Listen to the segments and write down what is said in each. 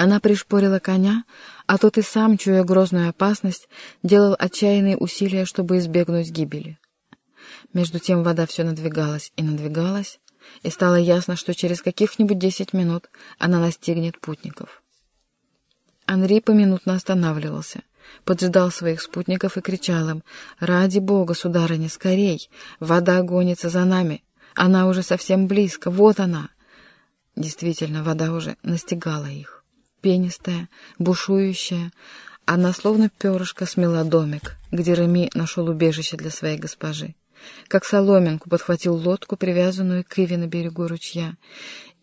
Она пришпорила коня, а тот и сам, чуя грозную опасность, делал отчаянные усилия, чтобы избегнуть гибели. Между тем вода все надвигалась и надвигалась, и стало ясно, что через каких-нибудь десять минут она настигнет путников. Анри поминутно останавливался, поджидал своих спутников и кричал им «Ради бога, сударыня, скорей! Вода гонится за нами! Она уже совсем близко! Вот она!» Действительно, вода уже настигала их пенистая, бушующая. Она словно перышко смела домик, где Реми нашел убежище для своей госпожи. Как соломинку подхватил лодку, привязанную к Иве на берегу ручья,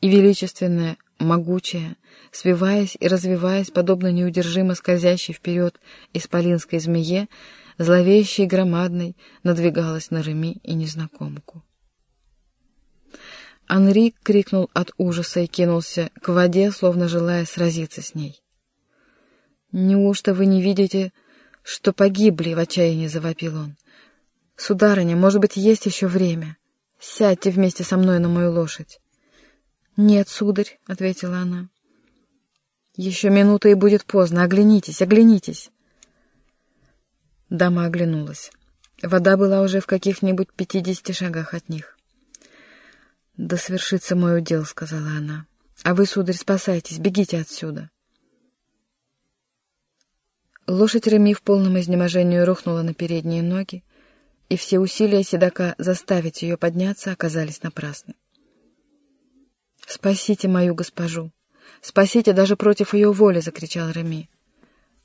и величественная, могучая, свиваясь и развиваясь, подобно неудержимо скользящей вперед исполинской змее, зловещей и громадной, надвигалась на Реми и незнакомку. Анри крикнул от ужаса и кинулся к воде, словно желая сразиться с ней. «Неужто вы не видите, что погибли?» — в отчаянии завопил он. «Сударыня, может быть, есть еще время? Сядьте вместе со мной на мою лошадь». «Нет, сударь», — ответила она. «Еще минута и будет поздно. Оглянитесь, оглянитесь». Дама оглянулась. Вода была уже в каких-нибудь пятидесяти шагах от них. «Да свершится мой удел», — сказала она. «А вы, сударь, спасайтесь, бегите отсюда». Лошадь Реми в полном изнеможении рухнула на передние ноги, и все усилия седока заставить ее подняться оказались напрасны. «Спасите мою госпожу! Спасите даже против ее воли!» — закричал Реми.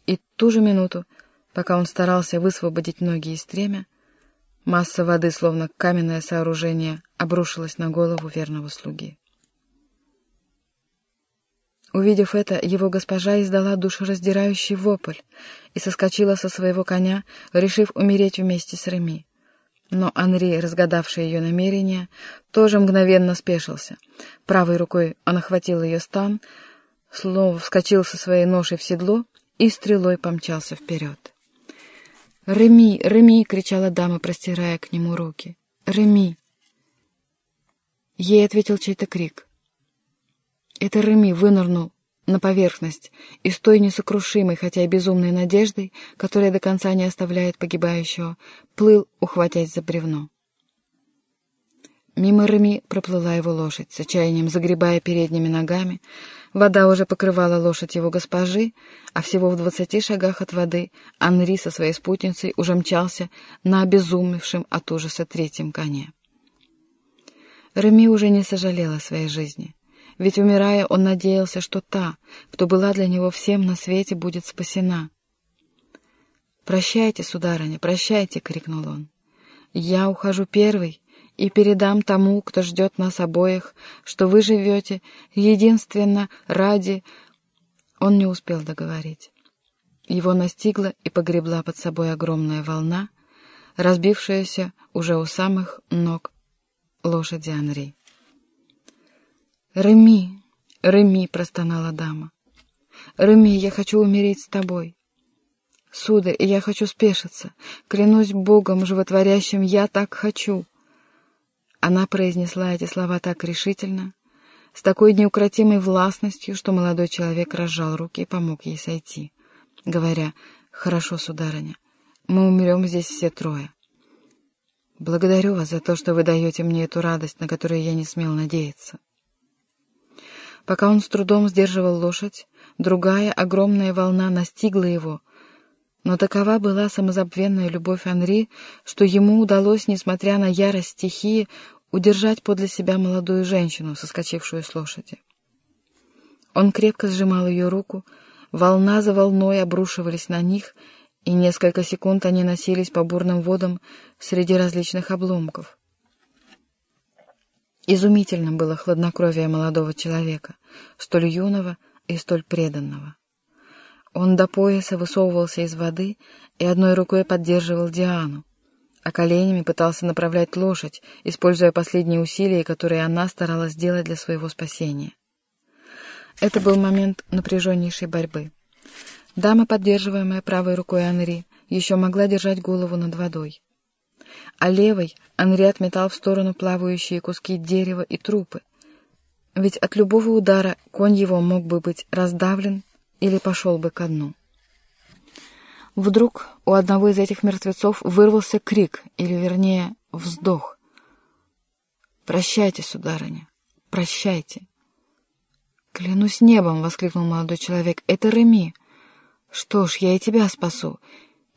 И ту же минуту, пока он старался высвободить ноги из стремя, Масса воды, словно каменное сооружение, обрушилась на голову верного слуги. Увидев это, его госпожа издала душераздирающий вопль и соскочила со своего коня, решив умереть вместе с Реми. Но Анри, разгадавший ее намерение, тоже мгновенно спешился. Правой рукой он охватил ее стан, словно вскочил со своей ношей в седло и стрелой помчался вперед. «Реми! Реми!» — кричала дама, простирая к нему руки. «Реми!» Ей ответил чей-то крик. Это Реми вынырнул на поверхность и с той несокрушимой, хотя и безумной надеждой, которая до конца не оставляет погибающего, плыл, ухватясь за бревно. Мимо Реми проплыла его лошадь, с отчаянием загребая передними ногами. Вода уже покрывала лошадь его госпожи, а всего в двадцати шагах от воды Анри со своей спутницей уже мчался на обезумевшем от ужаса третьем коне. Реми уже не сожалел о своей жизни, ведь, умирая, он надеялся, что та, кто была для него всем на свете, будет спасена. «Прощайте, сударыня, прощайте!» — крикнул он. «Я ухожу первый, и передам тому, кто ждет нас обоих, что вы живете единственно ради...» Он не успел договорить. Его настигла и погребла под собой огромная волна, разбившаяся уже у самых ног лошади Анри. «Реми, Реми!» — простонала дама. «Реми, я хочу умереть с тобой!» «Сударь, я хочу спешиться. Клянусь Богом животворящим, я так хочу!» Она произнесла эти слова так решительно, с такой неукротимой властностью, что молодой человек разжал руки и помог ей сойти, говоря, «Хорошо, сударыня, мы умрем здесь все трое. Благодарю вас за то, что вы даете мне эту радость, на которую я не смел надеяться». Пока он с трудом сдерживал лошадь, другая огромная волна настигла его — но такова была самозабвенная любовь Анри, что ему удалось, несмотря на ярость стихии, удержать подле себя молодую женщину, соскочившую с лошади. Он крепко сжимал ее руку, волна за волной обрушивались на них, и несколько секунд они носились по бурным водам среди различных обломков. Изумительно было хладнокровие молодого человека, столь юного и столь преданного. Он до пояса высовывался из воды и одной рукой поддерживал Диану, а коленями пытался направлять лошадь, используя последние усилия, которые она старалась сделать для своего спасения. Это был момент напряженнейшей борьбы. Дама, поддерживаемая правой рукой Анри, еще могла держать голову над водой. А левой Анри отметал в сторону плавающие куски дерева и трупы, ведь от любого удара конь его мог бы быть раздавлен или пошел бы ко дну. Вдруг у одного из этих мертвецов вырвался крик, или, вернее, вздох. «Прощайте, сударыня, прощайте!» «Клянусь небом!» — воскликнул молодой человек. «Это Реми! Что ж, я и тебя спасу!»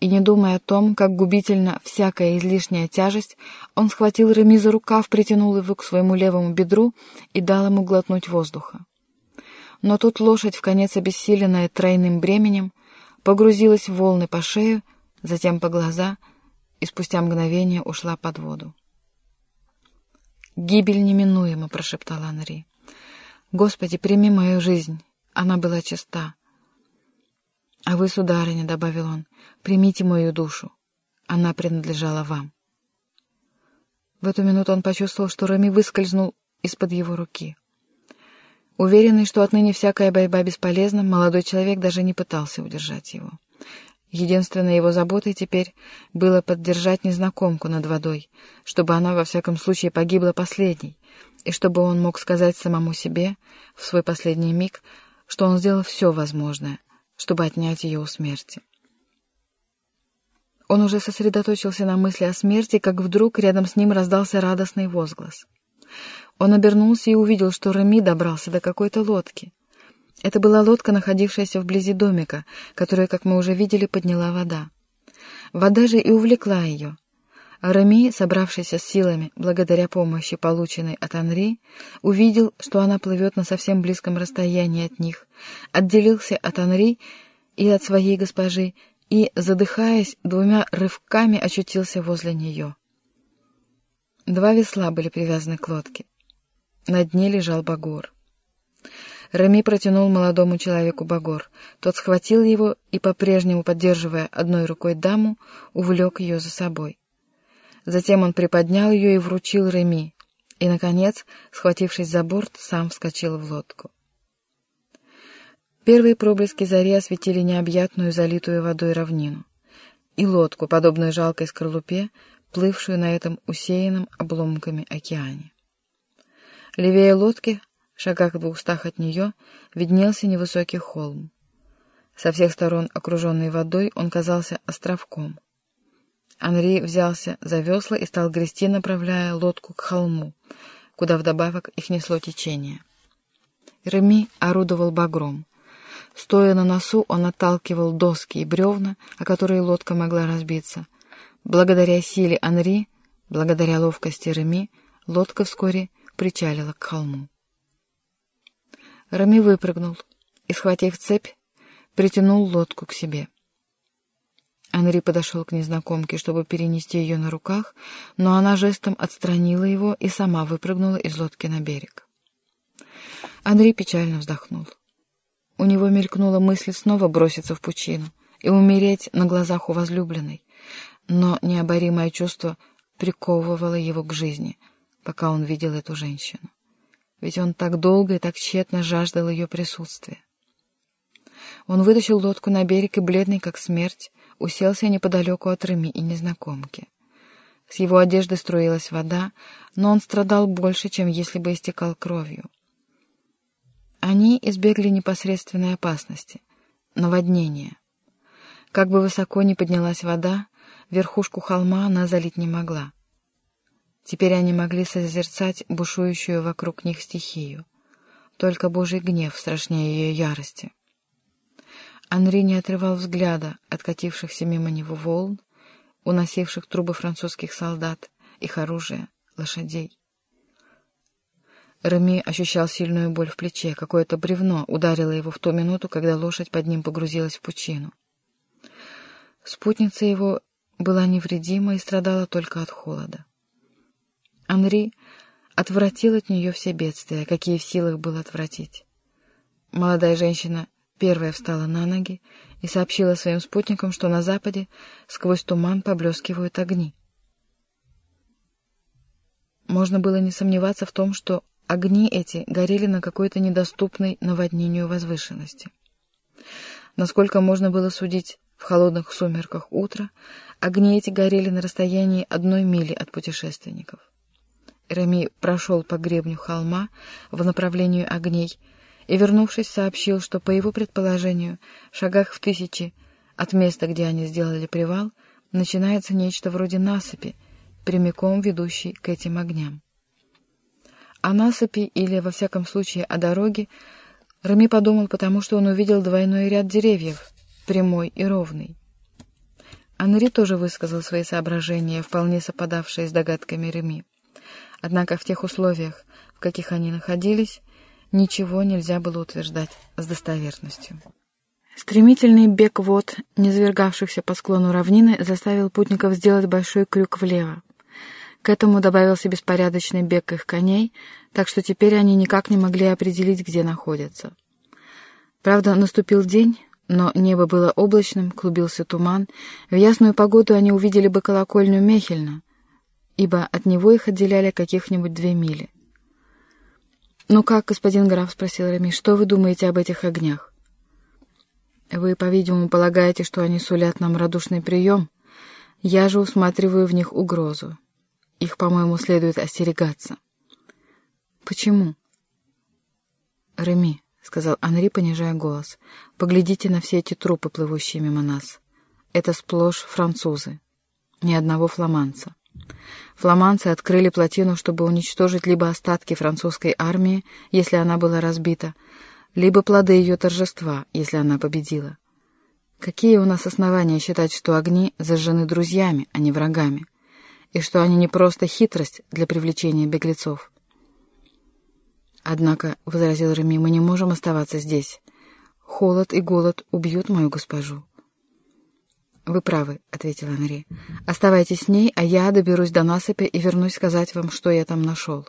И не думая о том, как губительно всякая излишняя тяжесть, он схватил Реми за рукав, притянул его к своему левому бедру и дал ему глотнуть воздуха. Но тут лошадь, в конец обессиленная тройным бременем, погрузилась в волны по шею, затем по глаза и спустя мгновение ушла под воду. «Гибель неминуема», — прошептала Анри. «Господи, прими мою жизнь, она была чиста». «А вы, сударыня», — добавил он, — «примите мою душу, она принадлежала вам». В эту минуту он почувствовал, что Рами выскользнул из-под его руки. Уверенный, что отныне всякая борьба бесполезна, молодой человек даже не пытался удержать его. Единственной его заботой теперь было поддержать незнакомку над водой, чтобы она во всяком случае погибла последней, и чтобы он мог сказать самому себе в свой последний миг, что он сделал все возможное, чтобы отнять ее у смерти. Он уже сосредоточился на мысли о смерти, как вдруг рядом с ним раздался радостный возглас. Он обернулся и увидел, что Реми добрался до какой-то лодки. Это была лодка, находившаяся вблизи домика, которую, как мы уже видели, подняла вода. Вода же и увлекла ее. Реми, собравшийся с силами, благодаря помощи, полученной от Анри, увидел, что она плывет на совсем близком расстоянии от них, отделился от Анри и от своей госпожи и, задыхаясь, двумя рывками очутился возле нее. Два весла были привязаны к лодке. На дне лежал Багор. Рами протянул молодому человеку Багор. Тот схватил его и, по-прежнему поддерживая одной рукой даму, увлек ее за собой. Затем он приподнял ее и вручил Реми, и, наконец, схватившись за борт, сам вскочил в лодку. Первые проблески зари осветили необъятную, залитую водой равнину, и лодку, подобную жалкой скорлупе, плывшую на этом усеянном обломками океане. Левее лодки, в шагах в двухстах от нее, виднелся невысокий холм. Со всех сторон, окруженный водой, он казался островком. Анри взялся за весла и стал грести, направляя лодку к холму, куда вдобавок их несло течение. Реми орудовал багром. Стоя на носу, он отталкивал доски и бревна, о которые лодка могла разбиться. Благодаря силе Анри, благодаря ловкости Реми, лодка вскоре причалила к холму. Рами выпрыгнул и, схватив цепь, притянул лодку к себе. Анри подошел к незнакомке, чтобы перенести ее на руках, но она жестом отстранила его и сама выпрыгнула из лодки на берег. Анри печально вздохнул. У него мелькнула мысль снова броситься в пучину и умереть на глазах у возлюбленной, но необоримое чувство приковывало его к жизни — пока он видел эту женщину. Ведь он так долго и так тщетно жаждал ее присутствия. Он вытащил лодку на берег и, бледный как смерть, уселся неподалеку от Реми и незнакомки. С его одежды струилась вода, но он страдал больше, чем если бы истекал кровью. Они избегли непосредственной опасности — наводнения. Как бы высоко ни поднялась вода, верхушку холма она залить не могла. Теперь они могли созерцать бушующую вокруг них стихию. Только Божий гнев страшнее ее ярости. Анри не отрывал взгляда от катившихся мимо него волн, уносивших трубы французских солдат, их оружие, лошадей. Реми ощущал сильную боль в плече, какое-то бревно ударило его в ту минуту, когда лошадь под ним погрузилась в пучину. Спутница его была невредима и страдала только от холода. Анри отвратил от нее все бедствия, какие в силах было отвратить. Молодая женщина первая встала на ноги и сообщила своим спутникам, что на западе сквозь туман поблескивают огни. Можно было не сомневаться в том, что огни эти горели на какой-то недоступной наводнению возвышенности. Насколько можно было судить в холодных сумерках утра, огни эти горели на расстоянии одной мили от путешественников. Реми прошел по гребню холма в направлении огней и, вернувшись, сообщил, что, по его предположению, в шагах в тысячи от места, где они сделали привал, начинается нечто вроде насыпи, прямиком ведущей к этим огням. О насыпи или, во всяком случае, о дороге Рами подумал, потому что он увидел двойной ряд деревьев, прямой и ровный. Анри тоже высказал свои соображения, вполне совпадавшие с догадками Реми. Однако в тех условиях, в каких они находились, ничего нельзя было утверждать с достоверностью. Стремительный бег вод, низвергавшихся по склону равнины, заставил путников сделать большой крюк влево. К этому добавился беспорядочный бег их коней, так что теперь они никак не могли определить, где находятся. Правда, наступил день, но небо было облачным, клубился туман. В ясную погоду они увидели бы колокольню Мехельна, ибо от него их отделяли каких-нибудь две мили. «Ну как, господин граф?» — спросил Реми, — «что вы думаете об этих огнях?» «Вы, по-видимому, полагаете, что они сулят нам радушный прием? Я же усматриваю в них угрозу. Их, по-моему, следует остерегаться». «Почему?» «Реми», — сказал Анри, понижая голос, — «поглядите на все эти трупы, плывущие мимо нас. Это сплошь французы. Ни одного фламанца. Фламандцы открыли плотину, чтобы уничтожить либо остатки французской армии, если она была разбита, либо плоды ее торжества, если она победила. Какие у нас основания считать, что огни зажжены друзьями, а не врагами, и что они не просто хитрость для привлечения беглецов? Однако, — возразил Реми, — мы не можем оставаться здесь. Холод и голод убьют мою госпожу. «Вы правы», — ответил Анри. «Оставайтесь с ней, а я доберусь до насыпи и вернусь сказать вам, что я там нашел».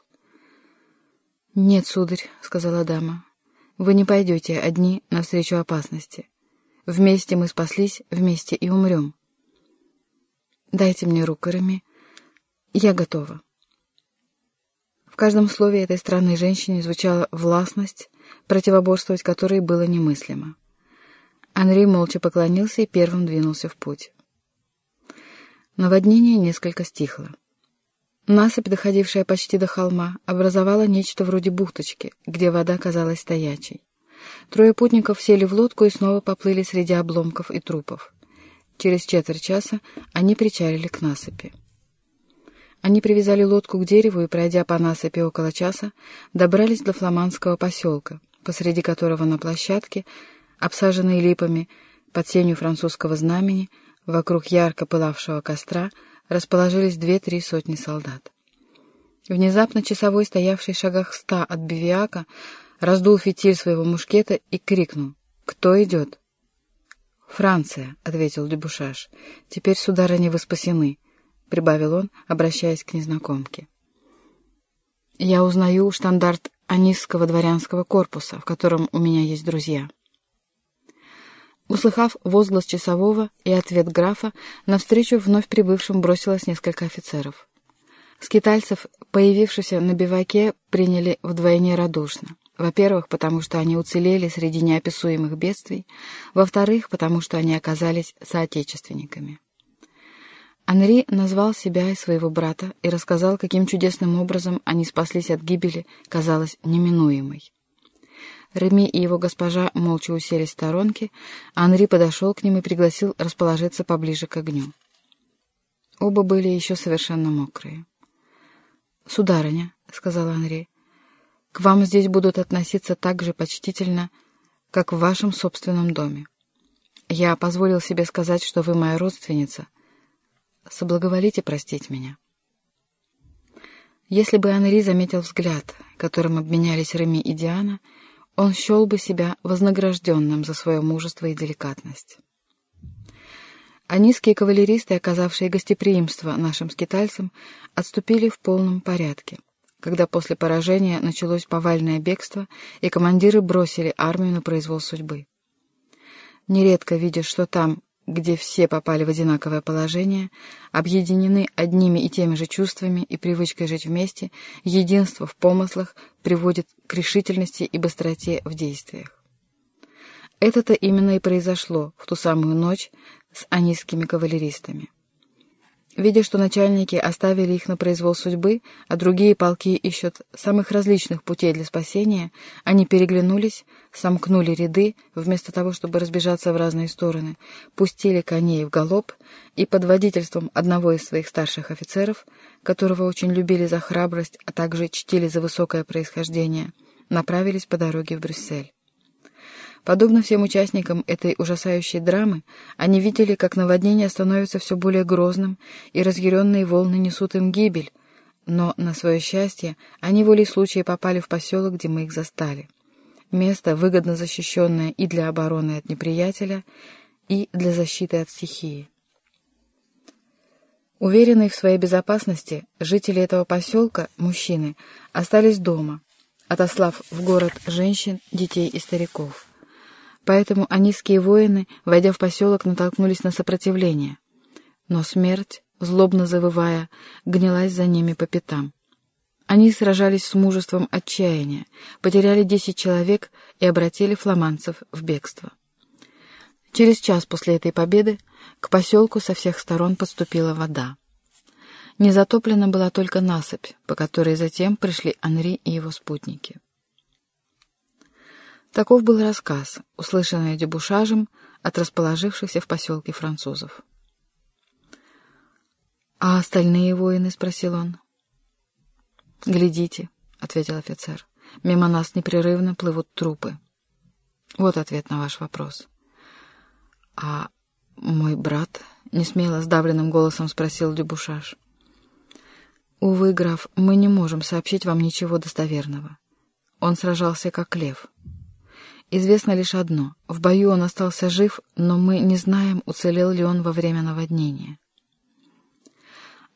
«Нет, сударь», — сказала дама, — «вы не пойдете одни навстречу опасности. Вместе мы спаслись, вместе и умрем. Дайте мне руку, Реми. Я готова». В каждом слове этой странной женщины звучала властность, противоборствовать которой было немыслимо. Анри молча поклонился и первым двинулся в путь. Наводнение несколько стихло. Насыпь, доходившая почти до холма, образовала нечто вроде бухточки, где вода казалась стоячей. Трое путников сели в лодку и снова поплыли среди обломков и трупов. Через четверть часа они причалили к насыпи. Они привязали лодку к дереву и, пройдя по насыпи около часа, добрались до фламандского поселка, посреди которого на площадке обсаженные липами, под сенью французского знамени, вокруг ярко пылавшего костра, расположились две-три сотни солдат. Внезапно часовой, стоявший в шагах ста от Бивиака, раздул фитиль своего мушкета и крикнул «Кто идет?» «Франция», — ответил Дебушаш. «Теперь, сударыня, вы спасены», — прибавил он, обращаясь к незнакомке. «Я узнаю штандарт Анисского дворянского корпуса, в котором у меня есть друзья». Услыхав возглас часового и ответ графа, навстречу вновь прибывшим бросилось несколько офицеров. Скитальцев, появившихся на биваке, приняли вдвойне радушно. Во-первых, потому что они уцелели среди неописуемых бедствий, во-вторых, потому что они оказались соотечественниками. Анри назвал себя и своего брата и рассказал, каким чудесным образом они спаслись от гибели, казалось, неминуемой. Реми и его госпожа молча уселись в сторонке, Анри подошел к ним и пригласил расположиться поближе к огню. Оба были еще совершенно мокрые. «Сударыня», — сказал Анри, — «к вам здесь будут относиться так же почтительно, как в вашем собственном доме. Я позволил себе сказать, что вы моя родственница. Соблаговолите простить меня». Если бы Анри заметил взгляд, которым обменялись Реми и Диана, — он счел бы себя вознагражденным за свое мужество и деликатность. А низкие кавалеристы, оказавшие гостеприимство нашим скитальцам, отступили в полном порядке, когда после поражения началось повальное бегство, и командиры бросили армию на произвол судьбы. Нередко видишь, что там, где все попали в одинаковое положение, объединены одними и теми же чувствами и привычкой жить вместе, единство в помыслах приводит к решительности и быстроте в действиях. Это-то именно и произошло в ту самую ночь с анисскими кавалеристами. Видя, что начальники оставили их на произвол судьбы, а другие полки ищут самых различных путей для спасения, они переглянулись, сомкнули ряды, вместо того, чтобы разбежаться в разные стороны, пустили коней в галоп и под водительством одного из своих старших офицеров, которого очень любили за храбрость, а также чтили за высокое происхождение, направились по дороге в Брюссель. Подобно всем участникам этой ужасающей драмы, они видели, как наводнение становится все более грозным, и разъяренные волны несут им гибель, но, на свое счастье, они волей случая попали в поселок, где мы их застали. Место, выгодно защищенное и для обороны от неприятеля, и для защиты от стихии. Уверенные в своей безопасности, жители этого поселка, мужчины, остались дома, отослав в город женщин, детей и стариков. Поэтому аниские воины, войдя в поселок, натолкнулись на сопротивление. Но смерть, злобно завывая, гнилась за ними по пятам. Они сражались с мужеством отчаяния, потеряли десять человек и обратили фламандцев в бегство. Через час после этой победы к поселку со всех сторон подступила вода. Не затоплена была только насыпь, по которой затем пришли Анри и его спутники. Таков был рассказ, услышанный дебушажем от расположившихся в поселке французов. «А остальные воины?» — спросил он. «Глядите», — ответил офицер. «Мимо нас непрерывно плывут трупы. Вот ответ на ваш вопрос». «А мой брат?» — несмело сдавленным голосом спросил Дебушаш. «Увы, граф, мы не можем сообщить вам ничего достоверного. Он сражался как лев». Известно лишь одно — в бою он остался жив, но мы не знаем, уцелел ли он во время наводнения.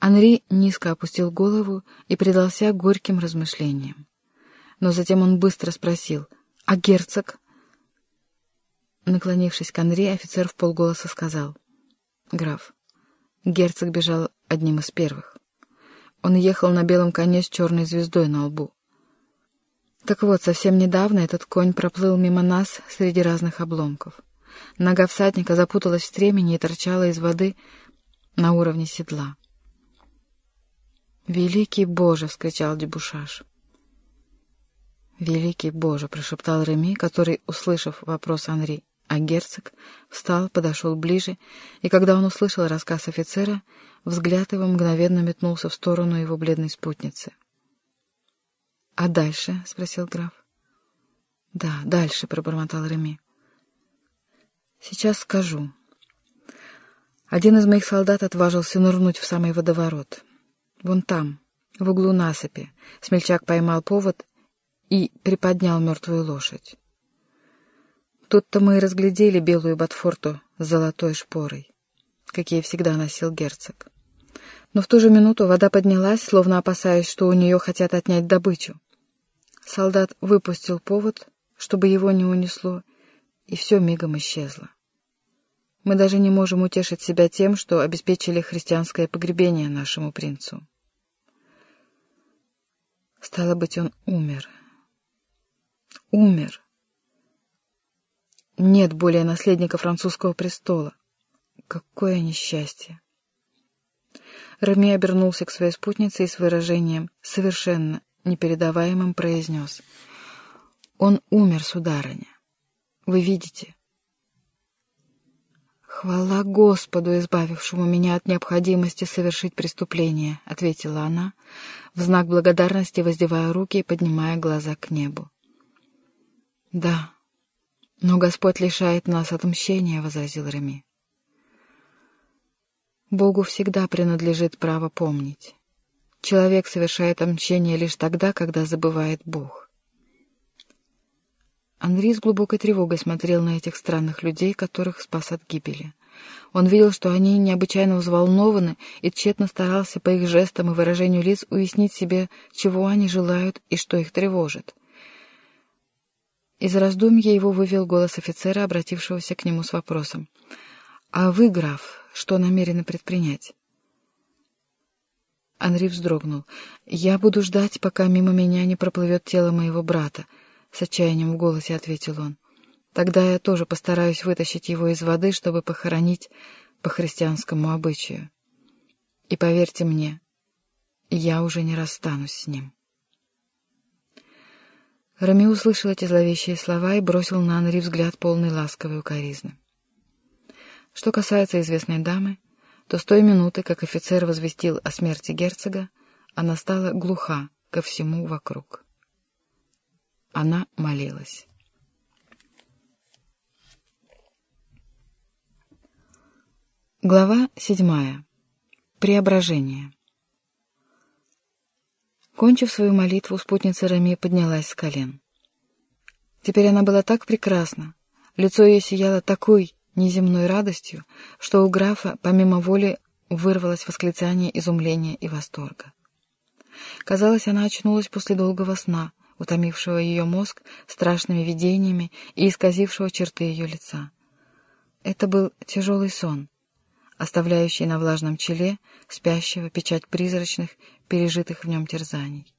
Анри низко опустил голову и предался горьким размышлениям. Но затем он быстро спросил «А герцог?» Наклонившись к Анри, офицер в полголоса сказал «Граф, герцог бежал одним из первых. Он ехал на белом коне с черной звездой на лбу. Так вот, совсем недавно этот конь проплыл мимо нас среди разных обломков. Нога всадника запуталась в стремени и торчала из воды на уровне седла. «Великий Боже!» — вскричал Дебушаш. «Великий Боже!» — прошептал Реми, который, услышав вопрос Анри, а герцог встал, подошел ближе, и когда он услышал рассказ офицера, взгляд его мгновенно метнулся в сторону его бледной спутницы. «А дальше?» — спросил граф. «Да, дальше», — пробормотал Реми. «Сейчас скажу. Один из моих солдат отважился нырнуть в самый водоворот. Вон там, в углу насыпи, смельчак поймал повод и приподнял мертвую лошадь. Тут-то мы и разглядели белую ботфорту с золотой шпорой, какие всегда носил герцог. Но в ту же минуту вода поднялась, словно опасаясь, что у нее хотят отнять добычу. Солдат выпустил повод, чтобы его не унесло, и все мигом исчезло. Мы даже не можем утешить себя тем, что обеспечили христианское погребение нашему принцу. Стало быть, он умер. Умер. Нет более наследника французского престола. Какое несчастье! Рами обернулся к своей спутнице и с выражением совершенно непередаваемым произнес. «Он умер, сударыня. Вы видите?» «Хвала Господу, избавившему меня от необходимости совершить преступление», — ответила она, в знак благодарности воздевая руки и поднимая глаза к небу. «Да, но Господь лишает нас отмщения», — возразил Реми. «Богу всегда принадлежит право помнить. Человек совершает омщение лишь тогда, когда забывает Бог. Андрей с глубокой тревогой смотрел на этих странных людей, которых спас от гибели. Он видел, что они необычайно взволнованы, и тщетно старался по их жестам и выражению лиц уяснить себе, чего они желают и что их тревожит. Из раздумья его вывел голос офицера, обратившегося к нему с вопросом. «А вы, граф, что намерены предпринять?» Анри вздрогнул. «Я буду ждать, пока мимо меня не проплывет тело моего брата», — с отчаянием в голосе ответил он. «Тогда я тоже постараюсь вытащить его из воды, чтобы похоронить по христианскому обычаю. И поверьте мне, я уже не расстанусь с ним. Рами услышал эти зловещие слова и бросил на Анри взгляд полный ласковой укоризны. Что касается известной дамы, то с той минуты, как офицер возвестил о смерти герцога, она стала глуха ко всему вокруг. Она молилась. Глава седьмая. Преображение. Кончив свою молитву, спутница Рами поднялась с колен. Теперь она была так прекрасна, лицо ее сияло такой неземной радостью, что у графа, помимо воли, вырвалось восклицание изумления и восторга. Казалось, она очнулась после долгого сна, утомившего ее мозг страшными видениями и исказившего черты ее лица. Это был тяжелый сон, оставляющий на влажном челе спящего печать призрачных, пережитых в нем терзаний.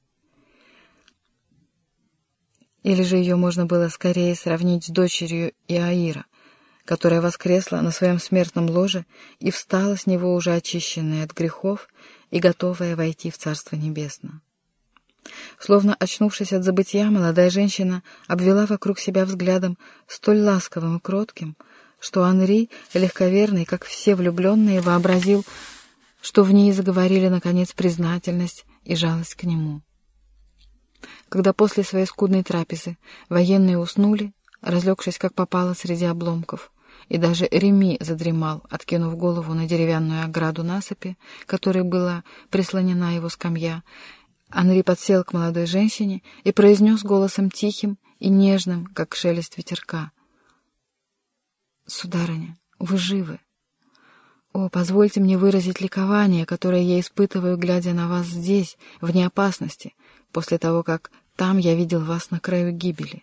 Или же ее можно было скорее сравнить с дочерью Иаира, которая воскресла на своем смертном ложе и встала с него уже очищенная от грехов и готовая войти в Царство Небесное. Словно очнувшись от забытия, молодая женщина обвела вокруг себя взглядом столь ласковым и кротким, что Анри, легковерный, как все влюбленные, вообразил, что в ней заговорили, наконец, признательность и жалость к нему. Когда после своей скудной трапезы военные уснули, разлегшись как попало среди обломков, и даже Реми задремал, откинув голову на деревянную ограду насыпи, которой была прислонена его скамья, Анри подсел к молодой женщине и произнес голосом тихим и нежным, как шелест ветерка. «Сударыня, вы живы. О, позвольте мне выразить ликование, которое я испытываю, глядя на вас здесь, вне опасности, после того, как там я видел вас на краю гибели.